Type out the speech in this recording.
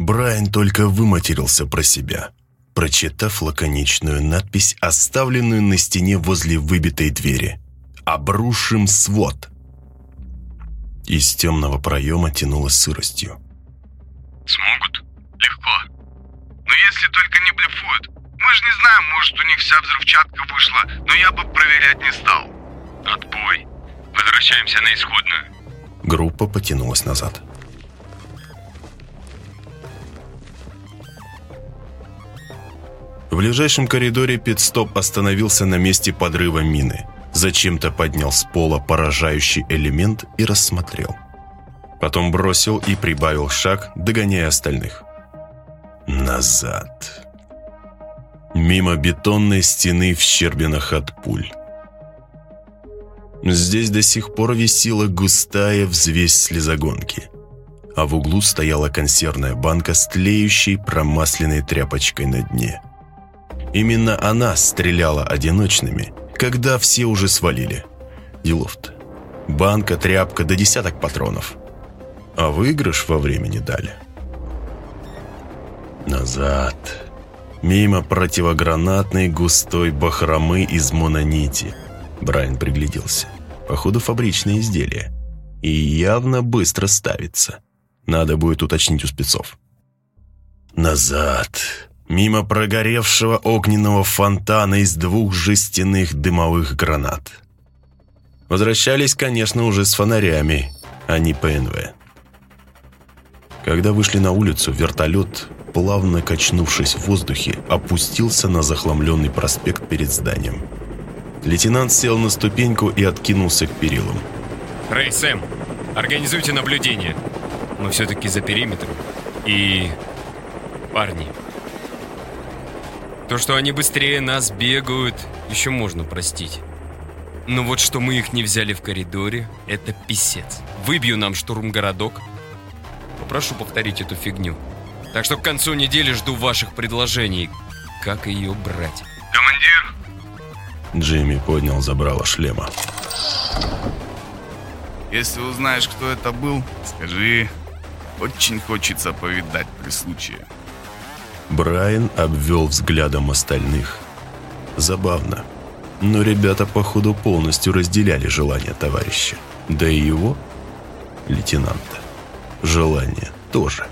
Брайан только выматерился про себя, прочитав лаконичную надпись, оставленную на стене возле выбитой двери. «Обрушим свод». Из темного проема тянуло сыростью. Смогут? Легко. Но если только не блефуют. Мы же не знаем, может у них вся взрывчатка вышла, но я бы проверять не стал. Отбой. Возвращаемся на исходную. Группа потянулась назад. Ближайшем коридоре пит-стоп остановился на месте подрыва мины. Зачем-то поднял с пола поражающий элемент и рассмотрел. Потом бросил и прибавил шаг, догоняя остальных. Назад. Мимо бетонной стены в щербинах от пуль. Здесь до сих пор висела густая взвесь слезогонки, а в углу стояла консервная банка с тлеющей промасленной тряпочкой на дне. Именно она стреляла одиночными, когда все уже свалили. Делов-то. Банка, тряпка да десяток патронов. А выигрыш во времени дали. Назад. Мимо противогранатной густой бахромы из мононити. Брайан пригляделся. Походу, фабричное изделие. И явно быстро ставится. Надо будет уточнить у спецов. Назад мимо прогоревшего огненного фонтана из двух жестяных дымовых гранат. Возвращались, конечно, уже с фонарями, а не ПНВ. Когда вышли на улицу, вертолет, плавно качнувшись в воздухе, опустился на захламленный проспект перед зданием. Лейтенант сел на ступеньку и откинулся к перилам. Рэй, Сэм, организуйте наблюдение. Мы все-таки за периметром. И... Парни, то, что они быстрее нас бегают, еще можно простить. Но вот что мы их не взяли в коридоре, это писец. Выбью нам штурм-городок. Попрошу повторить эту фигню. Так что к концу недели жду ваших предложений. Как ее брать? Командир! Джимми поднял забрало шлема. Если узнаешь, кто это был, скажи. Очень хочется повидать при случае. Брайан обвел взглядом остальных. Забавно. Но ребята, походу, полностью разделяли желание товарища. Да и его, лейтенанта, желание тоже.